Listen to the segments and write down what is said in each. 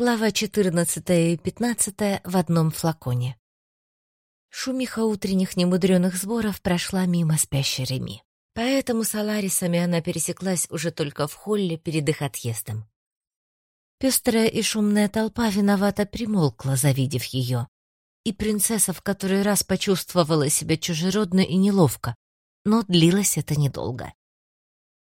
Глава 14 и 15 в одном флаконе. Шумиха утренних немудреных сборов прошла мимо спящей Реми. Поэтому с Аларисами она пересеклась уже только в холле перед их отъездом. Пестрая и шумная толпа виновато примолкла, завидев ее. И принцесса в который раз почувствовала себя чужеродно и неловко, но длилось это недолго.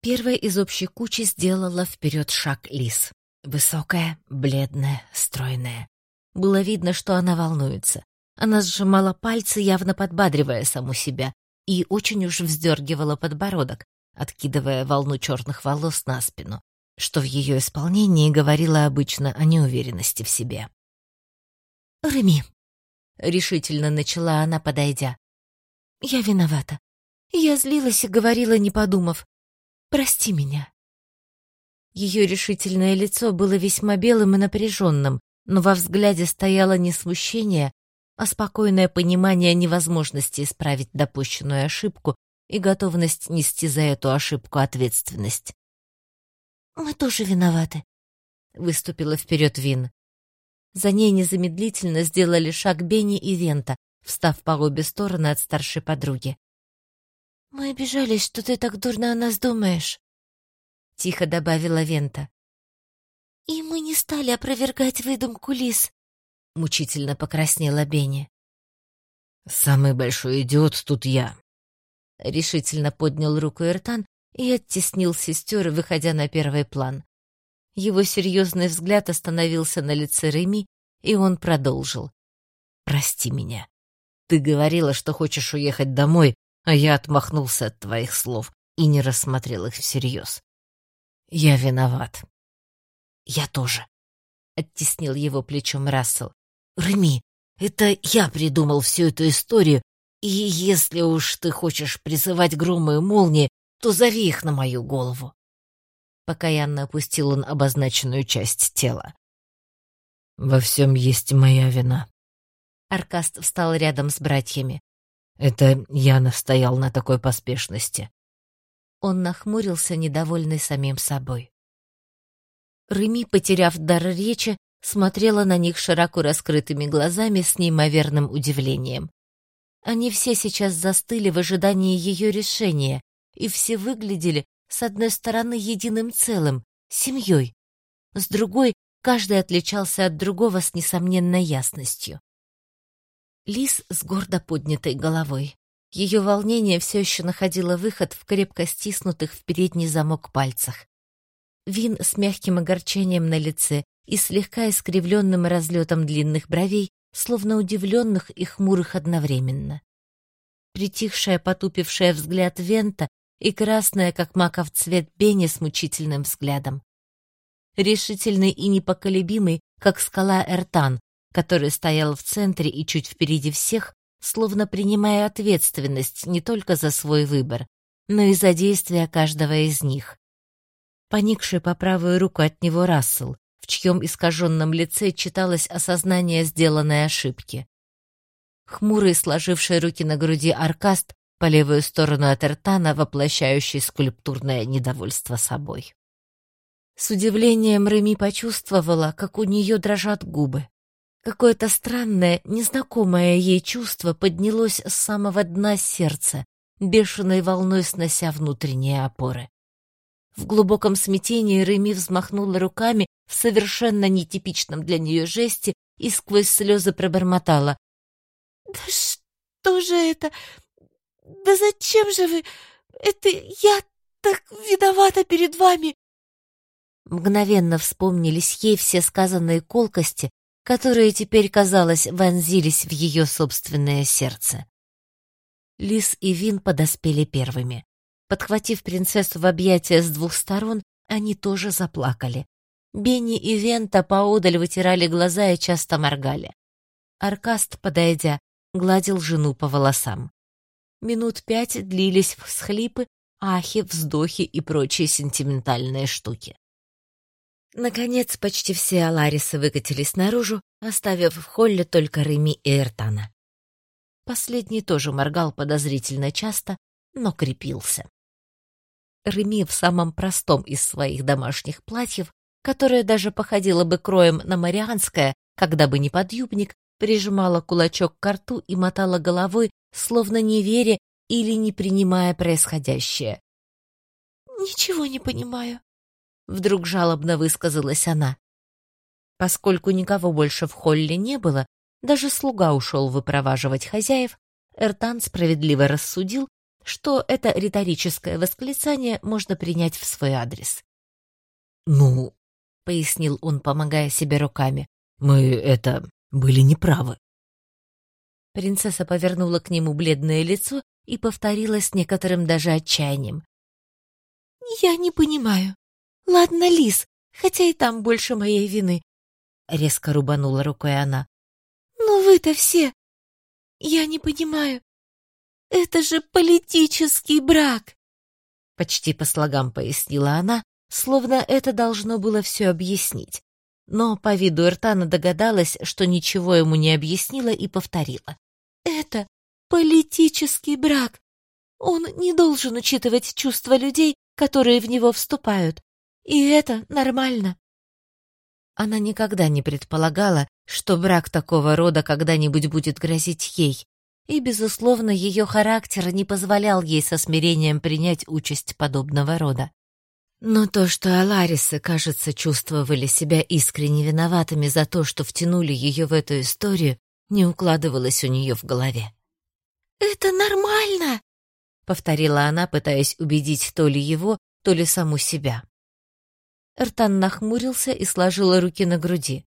Первая из общей кучи сделала вперед шаг Лис. Высокая, бледная, стройная. Было видно, что она волнуется. Она сжимала пальцы, явно подбадривая саму себя, и очень уж вздергивала подбородок, откидывая волну черных волос на спину, что в ее исполнении говорило обычно о неуверенности в себе. «Реми», — решительно начала она, подойдя, — «я виновата. Я злилась и говорила, не подумав. Прости меня». Ее решительное лицо было весьма белым и напряженным, но во взгляде стояло не смущение, а спокойное понимание невозможности исправить допущенную ошибку и готовность нести за эту ошибку ответственность. «Мы тоже виноваты», — выступила вперед Вин. За ней незамедлительно сделали шаг Бенни и Вента, встав по обе стороны от старшей подруги. «Мы обижались, что ты так дурно о нас думаешь», — тихо добавила Вента. «И мы не стали опровергать выдумку Лис», — мучительно покраснела Бенни. «Самый большой идиот тут я», — решительно поднял руку Эртан и оттеснил сестер, выходя на первый план. Его серьезный взгляд остановился на лице Реми, и он продолжил. «Прости меня. Ты говорила, что хочешь уехать домой, а я отмахнулся от твоих слов и не рассмотрел их всерьез. Я виноват. Я тоже. Оттеснил его плечом Рассел. Реми, это я придумал всю эту историю, и если уж ты хочешь призывать громы и молнии, то зови их на мою голову. Покаянно опустил он обозначенную часть тела. Во всем есть моя вина. Аркаст встал рядом с братьями. Это я настоял на такой поспешности. Он нахмурился, недовольный самим собой. Реми, потеряв дар речи, смотрела на них широко раскрытыми глазами с неимоверным удивлением. Они все сейчас застыли в ожидании ее решения, и все выглядели, с одной стороны, единым целым, семьей, с другой, каждый отличался от другого с несомненной ясностью. Лис с гордо поднятой головой. Ее волнение все еще находило выход в крепко стиснутых в передний замок пальцах. Вин с мягким огорчением на лице и слегка искривленным разлетом длинных бровей, словно удивленных и хмурых одновременно. Притихшая, потупившая взгляд Вента и красная, как маков цвет, Бенни с мучительным взглядом. Решительный и непоколебимый, как скала Эртан, который стоял в центре и чуть впереди всех, словно принимая ответственность не только за свой выбор, но и за действия каждого из них. Поникший по правую руку от него Рассел, в чьем искаженном лице читалось осознание сделанной ошибки. Хмурый, сложивший руки на груди Аркаст, по левую сторону от Эртана, воплощающий скульптурное недовольство собой. С удивлением Реми почувствовала, как у нее дрожат губы. Какое-то странное, незнакомое ей чувство поднялось с самого дна сердца, бешеной волной снося внутренние опоры. В глубоком смятении Реми взмахнула руками в совершенно нетипичном для нее жесте и сквозь слезы пробормотала. «Да что же это? Да зачем же вы? Это я так виновата перед вами!» Мгновенно вспомнились ей все сказанные колкости, которые теперь, казалось, вонзились в ее собственное сердце. Лис и Вин подоспели первыми. Подхватив принцессу в объятия с двух сторон, они тоже заплакали. Бенни и Вента поодаль вытирали глаза и часто моргали. Аркаст, подойдя, гладил жену по волосам. Минут пять длились всхлипы, ахи, вздохи и прочие сентиментальные штуки. Наконец, почти все Аларисы выкатились наружу, оставив в холле только Реми и Эртана. Последний тоже моргал подозрительно часто, но крепился. Реми в самом простом из своих домашних платьев которое даже походило бы кроем на марианское, когда бы не подъюбник, прижимала кулачок к рту и мотала головой, словно не веря или не принимая происходящее. «Ничего не понимаю», — вдруг жалобно высказалась она. Поскольку никого больше в холле не было, даже слуга ушел выпроваживать хозяев, Эртан справедливо рассудил, что это риторическое восклицание можно принять в свой адрес. «Ну», — пояснил он, помогая себе руками, — «мы, это, были неправы». Принцесса повернула к нему бледное лицо и повторила с некоторым даже отчаянием. «Я не понимаю. Ладно, Лис, хотя и там больше моей вины», — резко рубанула рукой она. «Но вы-то все... Я не понимаю. Это же политический брак!» Почти по слогам пояснила она, словно это должно было все объяснить. Но по виду Эртана догадалась, что ничего ему не объяснила и повторила. «Это политический брак. Он не должен учитывать чувства людей, которые в него вступают. И это нормально». Она никогда не предполагала, что брак такого рода когда-нибудь будет грозить ей, и, безусловно, ее характер не позволял ей со смирением принять участь подобного рода. Но то, что Аларисы, кажется, чувствовали себя искренне виноватыми за то, что втянули ее в эту историю, не укладывалось у нее в голове. «Это нормально!» — повторила она, пытаясь убедить то ли его, то ли саму себя. Эртан нахмурился и сложил руки на груди.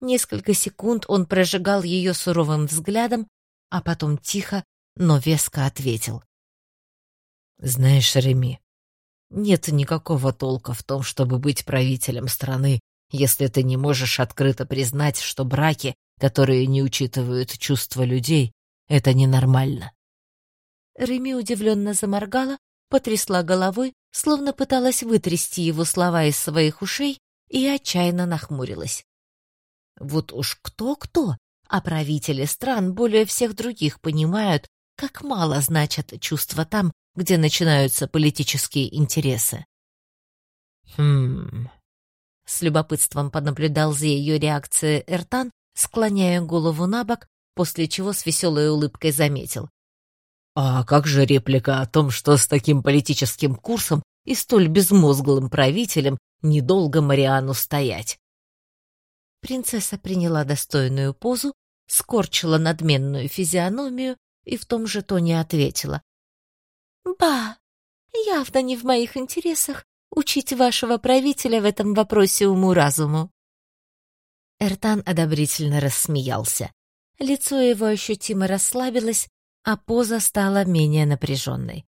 Несколько секунд он прожигал ее суровым взглядом, а потом тихо, но веско ответил. «Знаешь, Реми, нет никакого толка в том, чтобы быть правителем страны, если ты не можешь открыто признать, что браки, которые не учитывают чувства людей, это ненормально». Реми удивленно заморгала, потрясла головой, словно пыталась вытрясти его слова из своих ушей и отчаянно нахмурилась. Вот уж кто-кто, а правители стран более всех других понимают, как мало значат чувства там, где начинаются политические интересы. «Хм...» С любопытством понаблюдал за ее реакцией Эртан, склоняя голову на бок, после чего с веселой улыбкой заметил. «А как же реплика о том, что с таким политическим курсом и столь безмозглым правителем недолго Мариану стоять?» Принцесса приняла достойную позу, скорчила надменную физиономию и в том же тоне ответила. «Ба, явно не в моих интересах учить вашего правителя в этом вопросе уму-разуму». Эртан одобрительно рассмеялся. Лицо его ощутимо расслабилось, а поза стала менее напряженной.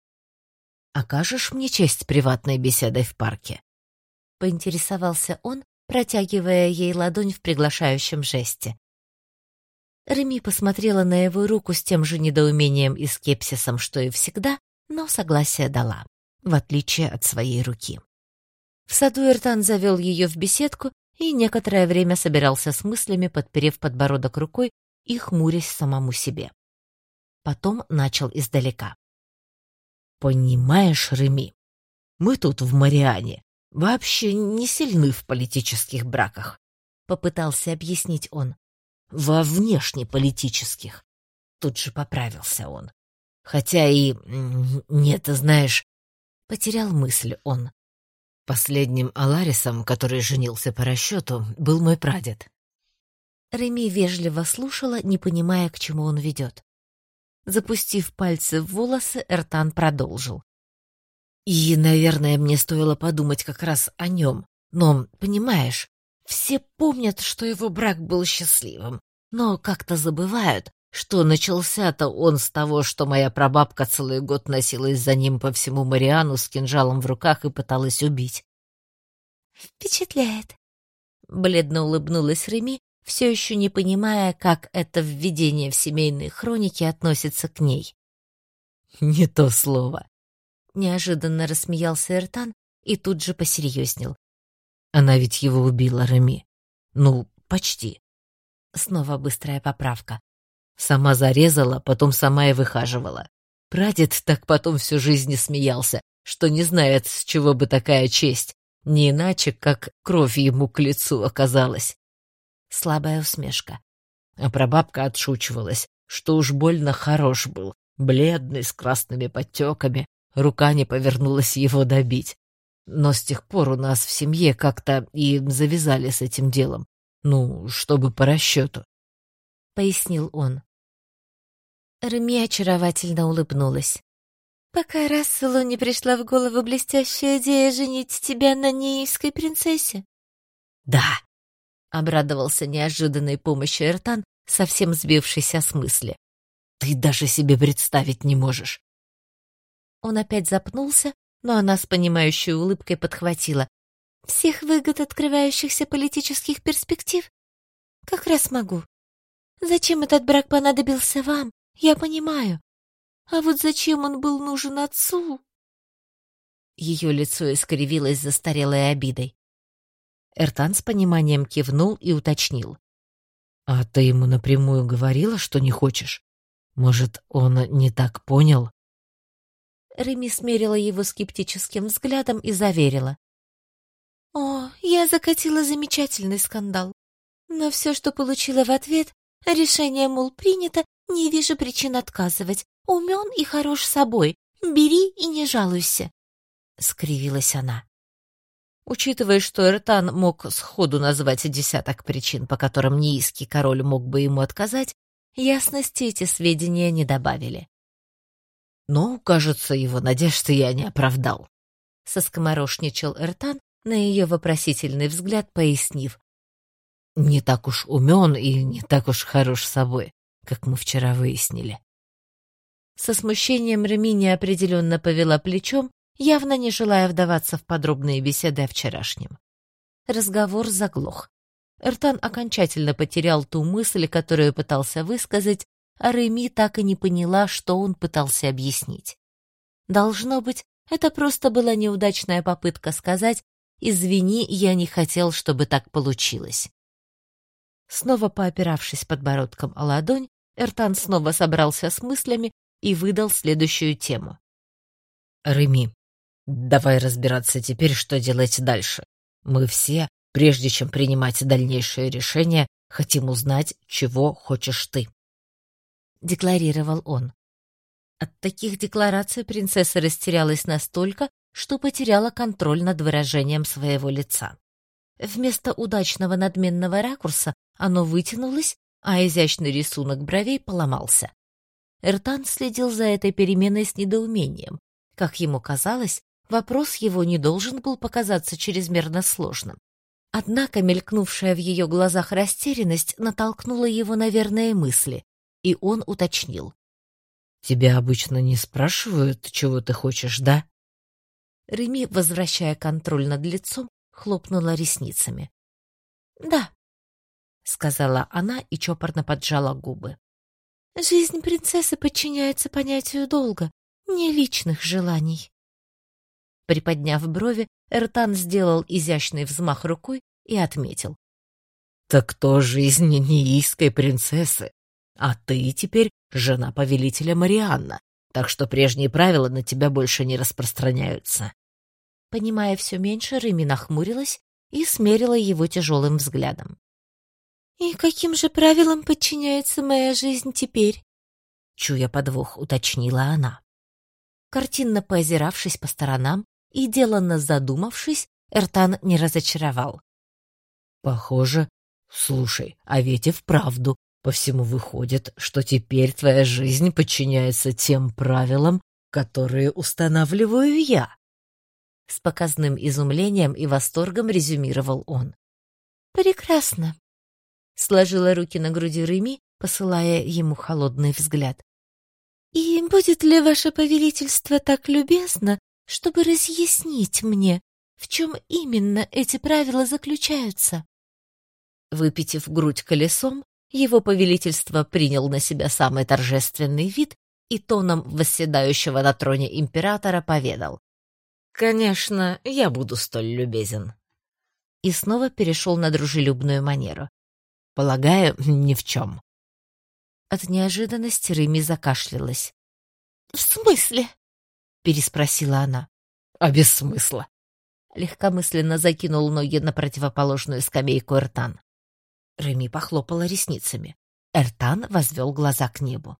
«Окажешь мне честь приватной беседой в парке?» — поинтересовался он, протягивая ей ладонь в приглашающем жесте. Реми посмотрела на его руку с тем же недоумением и скепсисом, что и всегда, но согласие дала, в отличие от своей руки. В саду Эртан завел ее в беседку и некоторое время собирался с мыслями, подперев подбородок рукой и хмурясь самому себе. Потом начал издалека. «Понимаешь, Реми, мы тут в Мариане вообще не сильны в политических браках», — попытался объяснить он. «Во внешнеполитических». Тут же поправился он. Хотя и... Нет, знаешь... Потерял мысль он. Последним Аларисом, который женился по расчету, был мой прадед. Реми вежливо слушала, не понимая, к чему он ведет. Запустив пальцы в волосы, Эртан продолжил. И, наверное, мне стоило подумать как раз о нем. Но, понимаешь, все помнят, что его брак был счастливым, но как-то забывают, что начался-то он с того, что моя прабабка целый год носилась за ним по всему Мариану с кинжалом в руках и пыталась убить. «Впечатляет», — бледно улыбнулась Реми, все еще не понимая, как это введение в семейные хроники относится к ней. «Не то слово», Неожиданно рассмеялся Эртан и тут же посерьезнел. Она ведь его убила, Реми. Ну, почти. Снова быстрая поправка. Сама зарезала, потом сама и выхаживала. Прадед так потом всю жизнь не смеялся, что не знает, с чего бы такая честь. Не иначе, как кровь ему к лицу оказалась. Слабая усмешка. А прабабка отшучивалась, что уж больно хорош был, бледный, с красными подтеками, рука не повернулась его добить. Но с тех пор у нас в семье как-то и завязали с этим делом. Ну, чтобы по расчету. Пояснил он. Реми очаровательно улыбнулась. «Пока Расселу не пришла в голову блестящая идея женить тебя на неийской принцессе?» «Да!» — обрадовался неожиданной помощи Эртан, совсем сбившийся с мысли. «Ты даже себе представить не можешь!» Он опять запнулся, но она с понимающей улыбкой подхватила. «Всех выгод открывающихся политических перспектив? Как раз могу. Зачем этот брак понадобился вам, я понимаю. А вот зачем он был нужен отцу?» Ее лицо искривилось застарелой обидой. Эртан с пониманием кивнул и уточнил. «А ты ему напрямую говорила, что не хочешь? Может, он не так понял?» Реми смерила его скептическим взглядом и заверила. «О, я закатила замечательный скандал. Но все, что получила в ответ, решение, мол, принято, не вижу причин отказывать. Умен и хорош собой. Бери и не жалуйся», — скривилась она. Учитывая, что Эртан мог сходу назвать десяток причин, по которым неиский король мог бы ему отказать, ясности эти сведения не добавили. «Ну, кажется, его надежды я не оправдал», — соскоморошничал Эртан, на ее вопросительный взгляд пояснив. «Не так уж умен и не так уж хорош собой, как мы вчера выяснили». Со смущением Реми неопределенно повела плечом, явно не желая вдаваться в подробные беседы о вчерашнем. Разговор заглох. Эртан окончательно потерял ту мысль, которую пытался высказать, а Реми так и не поняла, что он пытался объяснить. Должно быть, это просто была неудачная попытка сказать «Извини, я не хотел, чтобы так получилось». Снова поопиравшись подбородком о ладонь, Эртан снова собрался с мыслями и выдал следующую тему. «Реми, давай разбираться теперь, что делать дальше. Мы все, прежде чем принимать дальнейшие решения, хотим узнать, чего хочешь ты» декларировал он. От таких деклараций принцесса растерялась настолько, что потеряла контроль над выражением своего лица. Вместо удачного надменного ракурса оно вытянулось, а изящный рисунок бровей поломался. Эртан следил за этой переменой с недоумением. Как ему казалось, вопрос его не должен был показаться чрезмерно сложным. Однако мелькнувшая в ее глазах растерянность натолкнула его на верные мысли и он уточнил. «Тебя обычно не спрашивают, чего ты хочешь, да?» Реми, возвращая контроль над лицом, хлопнула ресницами. «Да», — сказала она и чопорно поджала губы. «Жизнь принцессы подчиняется понятию долга, не личных желаний». Приподняв брови, Эртан сделал изящный взмах рукой и отметил. «Так кто жизнь неийской принцессы? А ты теперь жена повелителя Марианна, так что прежние правила на тебя больше не распространяются. Понимая все меньше, Реми нахмурилась и смерила его тяжелым взглядом. «И каким же правилам подчиняется моя жизнь теперь?» Чуя подвох, уточнила она. Картинно поозиравшись по сторонам и деланно задумавшись, Эртан не разочаровал. «Похоже, слушай, а ведь и вправду по всему выходит, что теперь твоя жизнь подчиняется тем правилам, которые устанавливаю я. С показным изумлением и восторгом резюмировал он. «Прекрасно», — сложила руки на груди Реми, посылая ему холодный взгляд. «И будет ли ваше повелительство так любезно, чтобы разъяснить мне, в чем именно эти правила заключаются?» Выпитив грудь колесом, его повелительство принял на себя самый торжественный вид и тоном восседающего на троне императора поведал. «Конечно, я буду столь любезен». И снова перешел на дружелюбную манеру. «Полагаю, ни в чем». От неожиданности Рыми закашлялась. «В смысле?» — переспросила она. «А без смысла». легкомысленно закинул ноги на противоположную скамейку Эртан. Реми похлопала ресницами. Эртан возвел глаза к небу.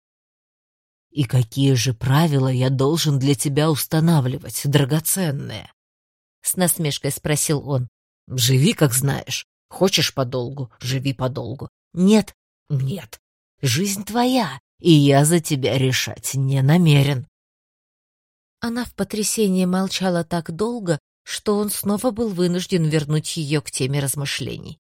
«И какие же правила я должен для тебя устанавливать, драгоценные?» С насмешкой спросил он. «Живи, как знаешь. Хочешь подолгу — живи подолгу. Нет, нет. Жизнь твоя, и я за тебя решать не намерен». Она в потрясении молчала так долго, что он снова был вынужден вернуть ее к теме размышлений.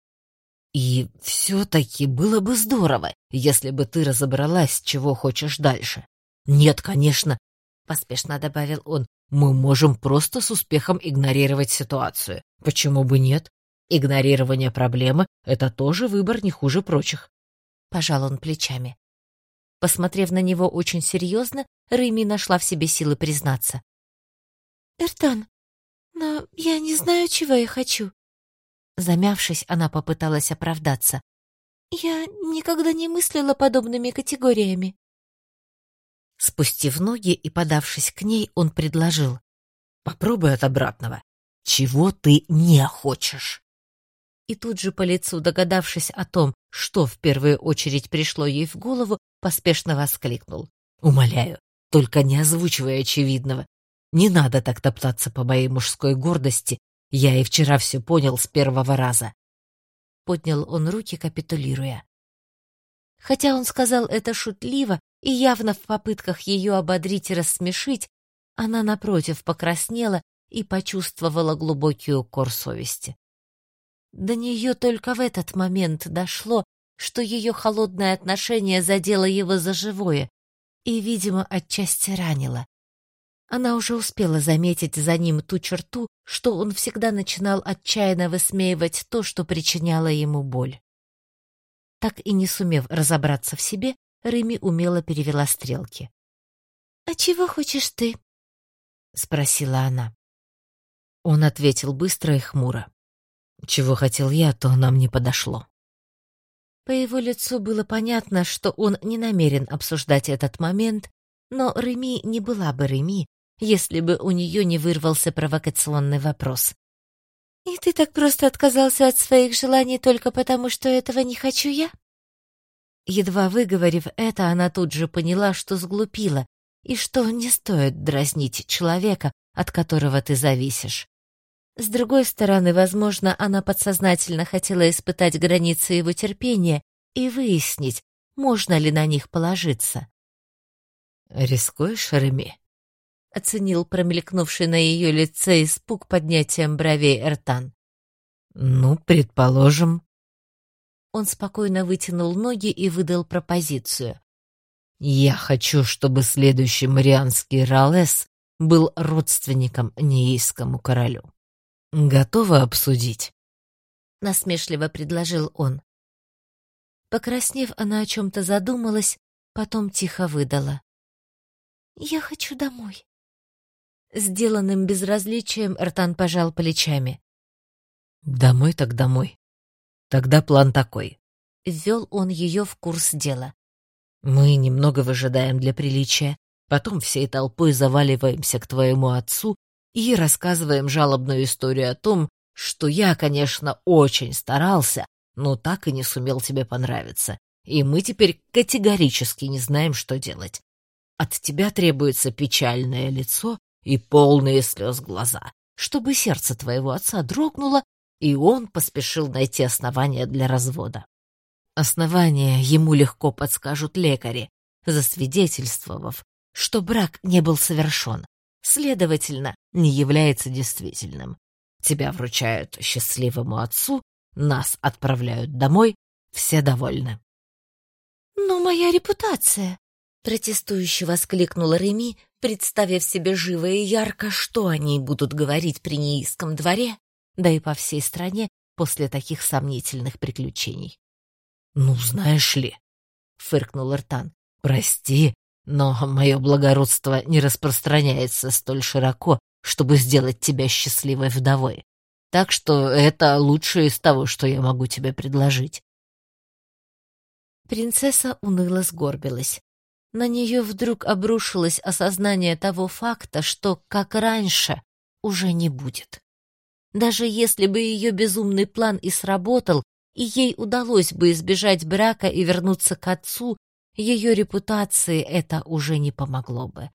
«И все-таки было бы здорово, если бы ты разобралась, чего хочешь дальше. Нет, конечно, — поспешно добавил он, — мы можем просто с успехом игнорировать ситуацию. Почему бы нет? Игнорирование проблемы — это тоже выбор не хуже прочих. Пожал он плечами. Посмотрев на него очень серьезно, Рэйми нашла в себе силы признаться. «Эртан, но я не знаю, чего я хочу. Замявшись, она попыталась оправдаться. «Я никогда не мыслила подобными категориями». Спустив ноги и подавшись к ней, он предложил. «Попробуй от обратного. Чего ты не хочешь?» И тут же по лицу, догадавшись о том, что в первую очередь пришло ей в голову, поспешно воскликнул. «Умоляю, только не озвучивай очевидного. Не надо так топтаться по моей мужской гордости я и вчера все понял с первого раза. Поднял он руки, капитулируя. Хотя он сказал это шутливо и явно в попытках ее ободрить и рассмешить, она, напротив, покраснела и почувствовала глубокий укор совести. До нее только в этот момент дошло, что ее холодное отношение задело его за живое и, видимо, отчасти ранило. Она уже успела заметить за ним ту черту, что он всегда начинал отчаянно высмеивать то, что причиняло ему боль. Так и не сумев разобраться в себе, Реми умело перевела стрелки. «А чего хочешь ты?» — спросила она. Он ответил быстро и хмуро. «Чего хотел я, то нам не подошло». По его лицу было понятно, что он не намерен обсуждать этот момент, но Реми не была бы Реми, если бы у нее не вырвался провокационный вопрос. «И ты так просто отказался от своих желаний только потому, что этого не хочу я?» Едва выговорив это, она тут же поняла, что сглупила, и что не стоит дразнить человека, от которого ты зависишь. С другой стороны, возможно, она подсознательно хотела испытать границы его терпения и выяснить, можно ли на них положиться. «Рискуешь, Реми?» оценил промелькнувший на ее лице испуг поднятием бровей Эртан. «Ну, предположим». Он спокойно вытянул ноги и выдал пропозицию. «Я хочу, чтобы следующий марианский Ралес был родственником Неийскому королю. Готова обсудить?» Насмешливо предложил он. Покраснев, она о чем-то задумалась, потом тихо выдала. «Я хочу домой». Сделанным безразличием Эртан пожал плечами. «Домой так домой. Тогда план такой». Ввел он ее в курс дела. «Мы немного выжидаем для приличия, потом всей толпой заваливаемся к твоему отцу и рассказываем жалобную историю о том, что я, конечно, очень старался, но так и не сумел тебе понравиться, и мы теперь категорически не знаем, что делать. От тебя требуется печальное лицо и полные слез глаза, чтобы сердце твоего отца дрогнуло, и он поспешил найти основания для развода. Основания ему легко подскажут лекари, засвидетельствовав, что брак не был совершен, следовательно, не является действительным. Тебя вручают счастливому отцу, нас отправляют домой, все довольны. «Но моя репутация!» — протестующе воскликнула Реми, представив себе живо и ярко, что они будут говорить при неиском дворе, да и по всей стране после таких сомнительных приключений. «Ну, знаешь ли», — фыркнул Ртан, — «прости, но мое благородство не распространяется столь широко, чтобы сделать тебя счастливой вдовой. Так что это лучшее из того, что я могу тебе предложить». Принцесса уныло сгорбилась. На нее вдруг обрушилось осознание того факта, что, как раньше, уже не будет. Даже если бы ее безумный план и сработал, и ей удалось бы избежать брака и вернуться к отцу, ее репутации это уже не помогло бы.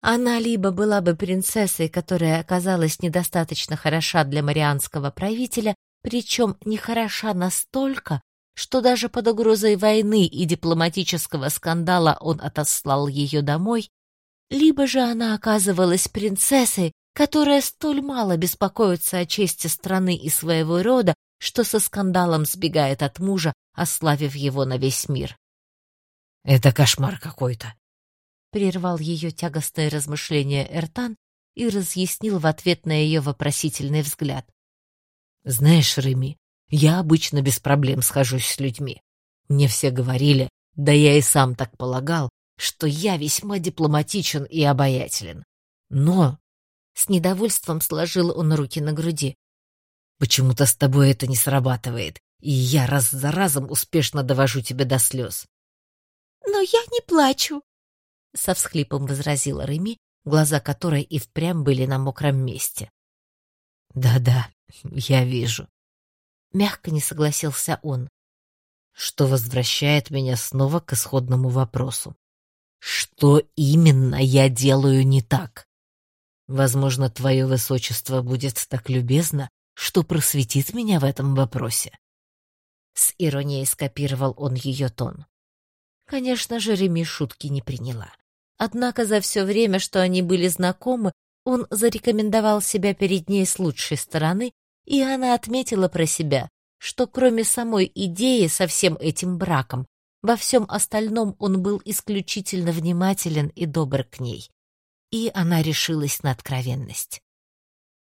Она либо была бы принцессой, которая оказалась недостаточно хороша для марианского правителя, причем не хороша настолько, что даже под угрозой войны и дипломатического скандала он отослал ее домой, либо же она оказывалась принцессой, которая столь мало беспокоится о чести страны и своего рода, что со скандалом сбегает от мужа, ославив его на весь мир. «Это кошмар какой-то», — прервал ее тягостное размышление Эртан и разъяснил в ответ на ее вопросительный взгляд. «Знаешь, Реми, я обычно без проблем схожусь с людьми. Мне все говорили, да я и сам так полагал, что я весьма дипломатичен и обаятелен. Но...» С недовольством сложил он руки на груди. «Почему-то с тобой это не срабатывает, и я раз за разом успешно довожу тебя до слез». «Но я не плачу», — со всхлипом возразила Реми, глаза которой и впрямь были на мокром месте. «Да-да, я вижу», — мягко не согласился он. «Что возвращает меня снова к исходному вопросу. Что именно я делаю не так? Возможно, твое высочество будет так любезно, что просветит меня в этом вопросе». С иронией скопировал он ее тон. Конечно же, Реми шутки не приняла. Однако за все время, что они были знакомы, он зарекомендовал себя перед ней с лучшей стороны, и она отметила про себя, что кроме самой идеи со всем этим браком, во всем остальном он был исключительно внимателен и добр к ней. И она решилась на откровенность.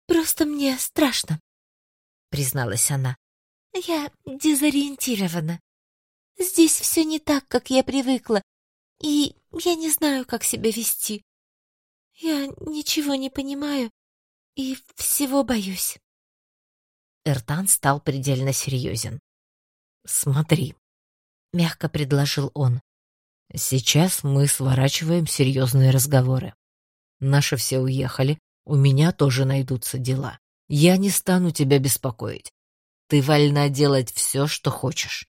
«Просто мне страшно», — призналась она. «Я дезориентирована. Здесь все не так, как я привыкла, и я не знаю, как себя вести. Я ничего не понимаю и всего боюсь. Эртан стал предельно серьезен. «Смотри», — мягко предложил он, — «сейчас мы сворачиваем серьезные разговоры. Наши все уехали, у меня тоже найдутся дела. Я не стану тебя беспокоить. Ты вольна делать все, что хочешь.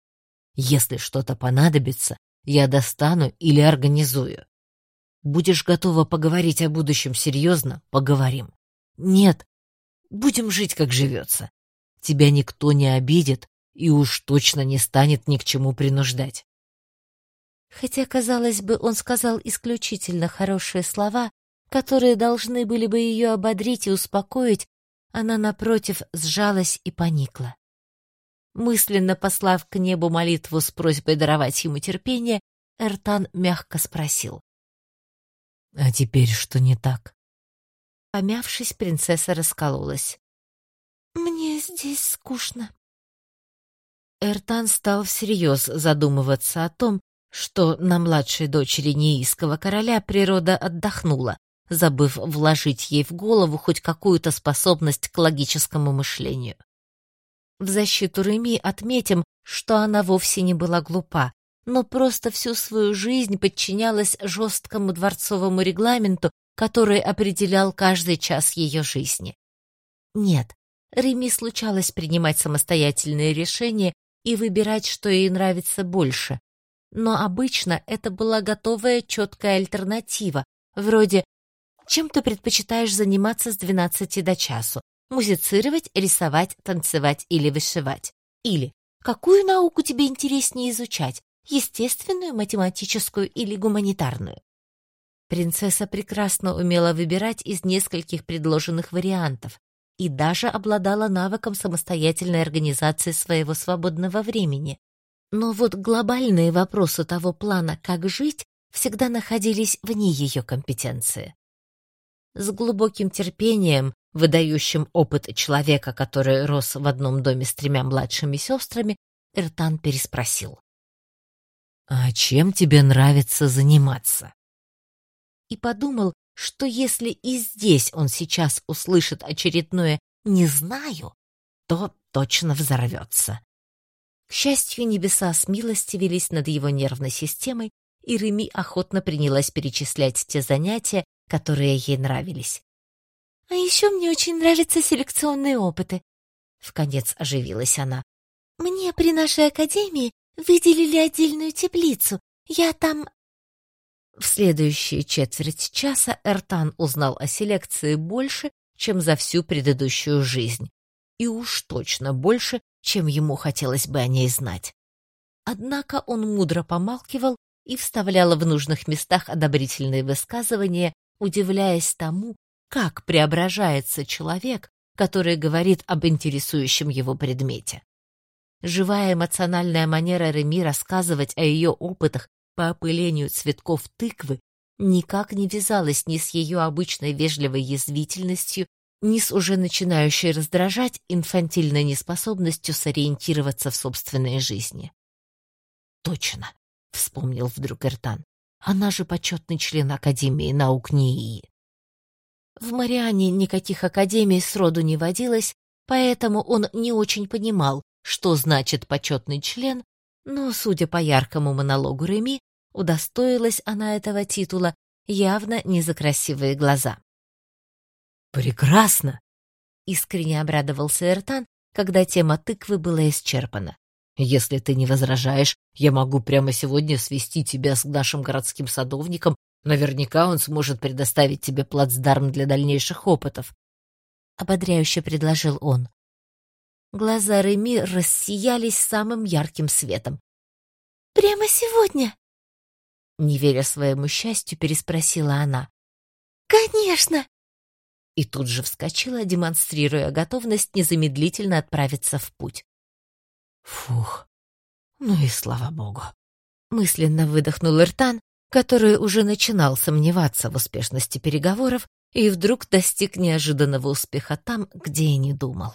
Если что-то понадобится, я достану или организую. Будешь готова поговорить о будущем серьезно — поговорим. Нет, будем жить, как живется. Тебя никто не обидит и уж точно не станет ни к чему принуждать. Хотя, казалось бы, он сказал исключительно хорошие слова, которые должны были бы ее ободрить и успокоить, она, напротив, сжалась и поникла. Мысленно послав к небу молитву с просьбой даровать ему терпение, Эртан мягко спросил. «А теперь что не так?» Помявшись, принцесса раскололась. «Мне здесь скучно». Эртан стал всерьез задумываться о том, что на младшей дочери неийского короля природа отдохнула, забыв вложить ей в голову хоть какую-то способность к логическому мышлению. В защиту Реми отметим, что она вовсе не была глупа, но просто всю свою жизнь подчинялась жесткому дворцовому регламенту, который определял каждый час ее жизни. Нет, Реми случалось принимать самостоятельные решения и выбирать, что ей нравится больше. Но обычно это была готовая четкая альтернатива, вроде «Чем ты предпочитаешь заниматься с 12 до часу? Музицировать, рисовать, танцевать или вышивать? Или какую науку тебе интереснее изучать? естественную, математическую или гуманитарную. Принцесса прекрасно умела выбирать из нескольких предложенных вариантов и даже обладала навыком самостоятельной организации своего свободного времени. Но вот глобальные вопросы того плана, как жить, всегда находились вне ее компетенции. С глубоким терпением, выдающим опыт человека, который рос в одном доме с тремя младшими сестрами, Эртан переспросил. «А чем тебе нравится заниматься?» И подумал, что если и здесь он сейчас услышит очередное «не знаю», то точно взорвется. К счастью, небеса с милости велись над его нервной системой, и Реми охотно принялась перечислять те занятия, которые ей нравились. А еще мне очень нравятся селекционные опыты. В конец оживилась она. Мне при нашей академии выделили отдельную теплицу. Я там... В следующие четверть часа Эртан узнал о селекции больше, чем за всю предыдущую жизнь. И уж точно больше, чем ему хотелось бы о ней знать. Однако он мудро помалкивал и вставлял в нужных местах одобрительные высказывания, удивляясь тому, как преображается человек, который говорит об интересующем его предмете. Живая эмоциональная манера Реми рассказывать о ее опытах по опылению цветков тыквы никак не вязалась ни с ее обычной вежливой язвительностью, ни с уже начинающей раздражать инфантильной неспособностью сориентироваться в собственной жизни. «Точно!» — вспомнил вдруг Эртан. «Она же почетный член Академии наук НИИ». В Мариане никаких академий сроду не водилось, поэтому он не очень понимал, что значит почетный член, но, судя по яркому монологу Реми, удостоилась она этого титула явно не за красивые глаза. «Прекрасно!» — искренне обрадовался Эртан, когда тема тыквы была исчерпана. «Если ты не возражаешь, я могу прямо сегодня свести тебя с нашим городским садовником. Наверняка он сможет предоставить тебе плацдарм для дальнейших опытов», — ободряюще предложил он. Глаза Реми рассиялись самым ярким светом. «Прямо сегодня?» Не веря своему счастью, переспросила она. «Конечно!» И тут же вскочила, демонстрируя готовность незамедлительно отправиться в путь. «Фух, ну и слава богу!» Мысленно выдохнул Иртан, который уже начинал сомневаться в успешности переговоров и вдруг достиг неожиданного успеха там, где и не думал.